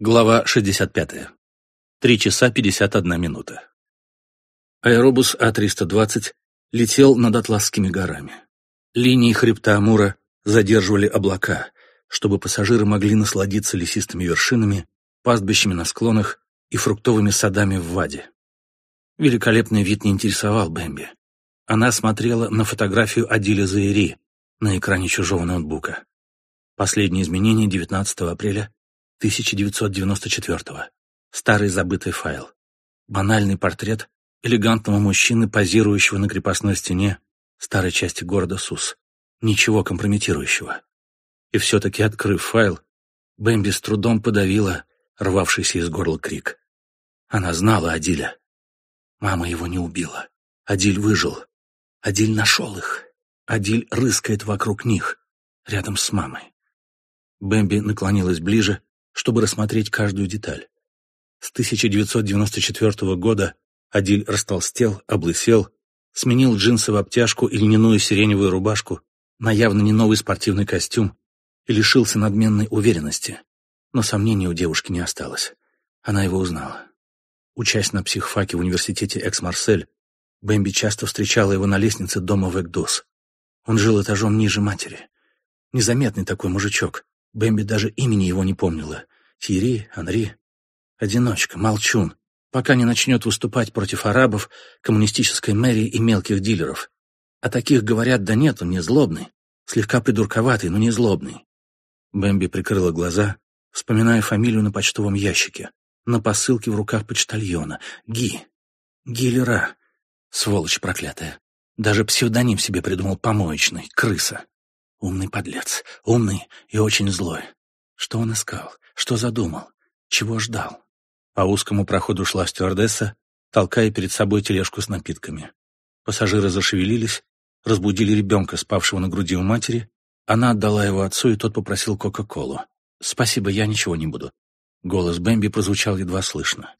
Глава 65. Три часа 51 минута. Аэробус А-320 летел над Атласскими горами. Линии хребта Амура задерживали облака, чтобы пассажиры могли насладиться лесистыми вершинами, пастбищами на склонах и фруктовыми садами в Ваде. Великолепный вид не интересовал Бэмби. Она смотрела на фотографию Адиля Заири на экране чужого ноутбука. Последнее изменение 19 апреля 1994 Старый забытый файл. Банальный портрет элегантного мужчины, позирующего на крепостной стене старой части города Сус. Ничего компрометирующего. И все-таки, открыв файл, Бэмби с трудом подавила рвавшийся из горла крик. Она знала Адиля. Мама его не убила. Адиль выжил. Адиль нашел их. Адиль рыскает вокруг них, рядом с мамой. Бэмби наклонилась ближе, чтобы рассмотреть каждую деталь. С 1994 года Адиль растолстел, облысел, сменил джинсы в обтяжку и льняную сиреневую рубашку на явно не новый спортивный костюм и лишился надменной уверенности. Но сомнений у девушки не осталось. Она его узнала. Учась на психфаке в университете Экс-Марсель, Бэмби часто встречала его на лестнице дома в Экдос. Он жил этажом ниже матери. Незаметный такой мужичок. Бэмби даже имени его не помнила. Тири, Анри. Одиночка, молчун, пока не начнет выступать против арабов, коммунистической мэрии и мелких дилеров. А таких, говорят, да нет, он не злобный. Слегка придурковатый, но не злобный. Бэмби прикрыла глаза, вспоминая фамилию на почтовом ящике, на посылке в руках почтальона. Ги. Гиллера. Сволочь проклятая. Даже псевдоним себе придумал помоечный. Крыса. Умный подлец. Умный и очень злой. Что он искал? Что задумал? Чего ждал? По узкому проходу шла стюардесса, толкая перед собой тележку с напитками. Пассажиры зашевелились, разбудили ребенка, спавшего на груди у матери. Она отдала его отцу, и тот попросил Кока-Колу. «Спасибо, я ничего не буду». Голос Бэмби прозвучал едва слышно.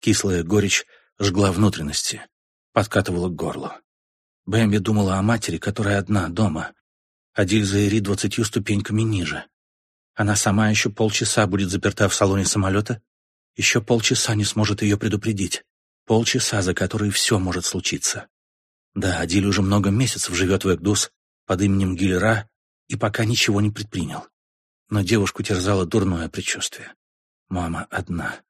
Кислая горечь жгла внутренности, подкатывала к горлу. Бэмби думала о матери, которая одна, дома. Адиль Заири двадцатью ступеньками ниже. Она сама еще полчаса будет заперта в салоне самолета, еще полчаса не сможет ее предупредить. Полчаса, за которые все может случиться. Да, Адиль уже много месяцев живет в Экдус под именем Гильра и пока ничего не предпринял. Но девушку терзало дурное предчувствие. Мама одна.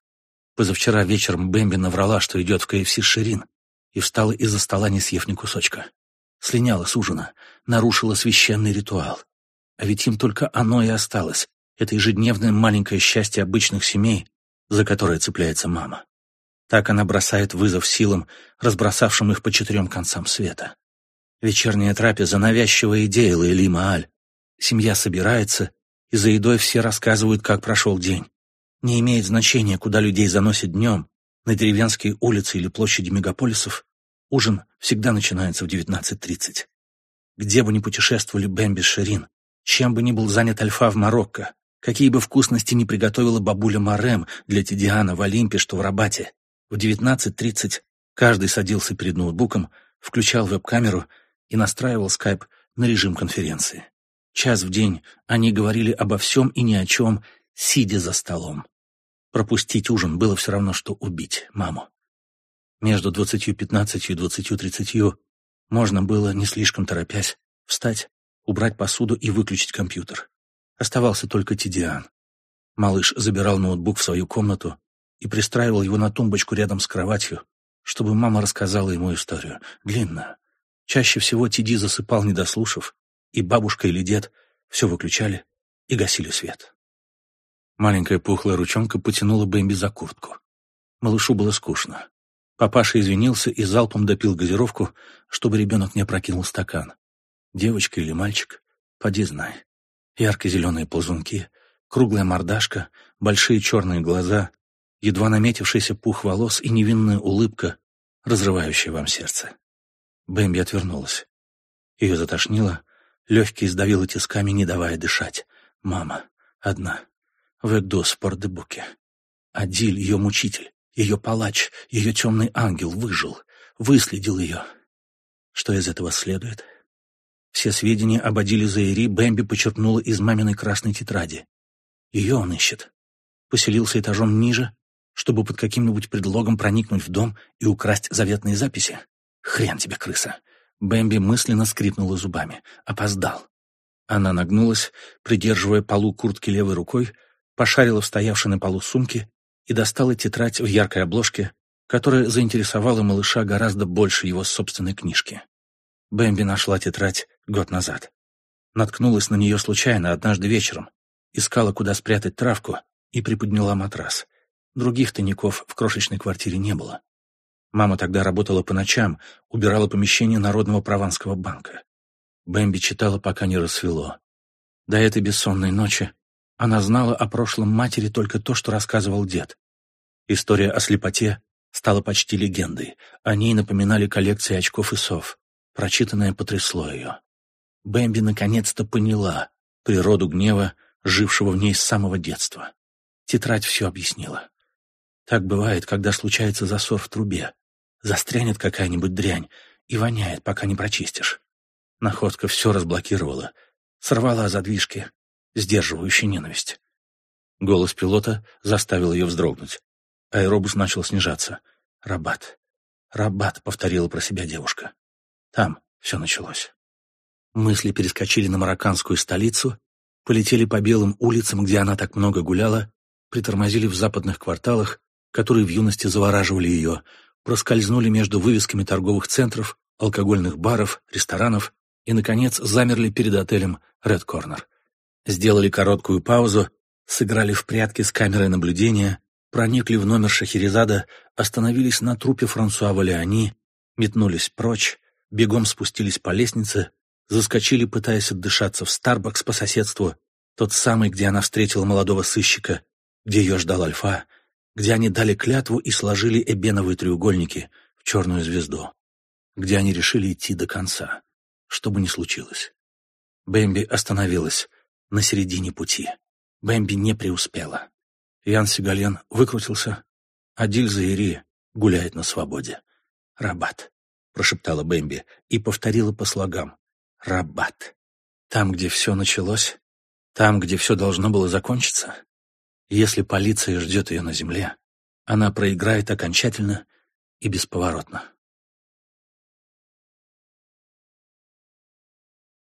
Позавчера вечером Бэмби наврала, что идет в КФС Ширин, и встала из-за стола, не съев ни кусочка. Слиняла с ужина, нарушила священный ритуал. А ведь им только оно и осталось, это ежедневное маленькое счастье обычных семей, за которое цепляется мама. Так она бросает вызов силам, разбросавшим их по четырем концам света. Вечерняя трапеза — навязчивая идея Лейли Мааль. Семья собирается, и за едой все рассказывают, как прошел день. Не имеет значения, куда людей заносят днем, на деревенские улицы или площади мегаполисов, ужин всегда начинается в 19.30. Где бы ни путешествовали Бэмби с Ширин, чем бы ни был занят Альфа в Марокко, Какие бы вкусности ни приготовила бабуля Марем для Тидиана в Олимпе, что в Рабате, в 19.30 каждый садился перед ноутбуком, включал веб-камеру и настраивал скайп на режим конференции. Час в день они говорили обо всем и ни о чем, сидя за столом. Пропустить ужин было все равно, что убить маму. Между 20.15 и 20.30 можно было, не слишком торопясь, встать, убрать посуду и выключить компьютер. Оставался только Тидиан. Малыш забирал ноутбук в свою комнату и пристраивал его на тумбочку рядом с кроватью, чтобы мама рассказала ему историю. Длинно. Чаще всего Тиди засыпал, не дослушав, и бабушка или дед все выключали и гасили свет. Маленькая пухлая ручонка потянула Бэмби за куртку. Малышу было скучно. Папаша извинился и залпом допил газировку, чтобы ребенок не опрокинул стакан. Девочка или мальчик, поди знай. Ярко-зеленые ползунки, круглая мордашка, большие черные глаза, едва наметившийся пух волос и невинная улыбка, разрывающая вам сердце. Бэмби отвернулась. Ее затошнило, легкие сдавило тисками, не давая дышать. Мама, одна, в Экдос в Пордебуке. Адиль, ее мучитель, ее палач, ее темный ангел выжил, выследил ее. Что из этого следует? Все сведения об Адиле Заири Бэмби почерпнула из маминой красной тетради. Ее он ищет. поселился этажом ниже, чтобы под каким-нибудь предлогом проникнуть в дом и украсть заветные записи? Хрен тебе, крыса. Бэмби мысленно скрипнула зубами. Опоздал. Она нагнулась, придерживая полу куртки левой рукой, пошарила в стоявшей на полу сумке и достала тетрадь в яркой обложке, которая заинтересовала малыша гораздо больше его собственной книжки. Бэмби нашла тетрадь год назад. Наткнулась на нее случайно однажды вечером, искала, куда спрятать травку, и приподняла матрас. Других тайников в крошечной квартире не было. Мама тогда работала по ночам, убирала помещение Народного Прованского банка. Бэмби читала, пока не рассвело. До этой бессонной ночи она знала о прошлом матери только то, что рассказывал дед. История о слепоте стала почти легендой. О ней напоминали коллекции очков и сов. Прочитанное потрясло ее. Бэмби наконец-то поняла природу гнева, жившего в ней с самого детства. Тетрадь все объяснила. Так бывает, когда случается засор в трубе. Застрянет какая-нибудь дрянь и воняет, пока не прочистишь. Находка все разблокировала, сорвала задвижки, сдерживающие ненависть. Голос пилота заставил ее вздрогнуть. Аэробус начал снижаться. «Рабат! Рабат!» — повторила про себя девушка. Там все началось. Мысли перескочили на марокканскую столицу, полетели по белым улицам, где она так много гуляла, притормозили в западных кварталах, которые в юности завораживали ее, проскользнули между вывесками торговых центров, алкогольных баров, ресторанов и, наконец, замерли перед отелем «Ред Корнер». Сделали короткую паузу, сыграли в прятки с камерой наблюдения, проникли в номер Шахерезада, остановились на трупе Франсуа Валиани, метнулись прочь, бегом спустились по лестнице, заскочили, пытаясь отдышаться в Старбакс по соседству, тот самый, где она встретила молодого сыщика, где ее ждал Альфа, где они дали клятву и сложили эбеновые треугольники в черную звезду, где они решили идти до конца, что бы ни случилось. Бэмби остановилась на середине пути. Бэмби не преуспела. Ян Сигален выкрутился, а Дильза Ири гуляет на свободе. «Рабат», — прошептала Бэмби и повторила по слогам. «Рабат». Там, где все началось, там, где все должно было закончиться, если полиция ждет ее на земле, она проиграет окончательно и бесповоротно.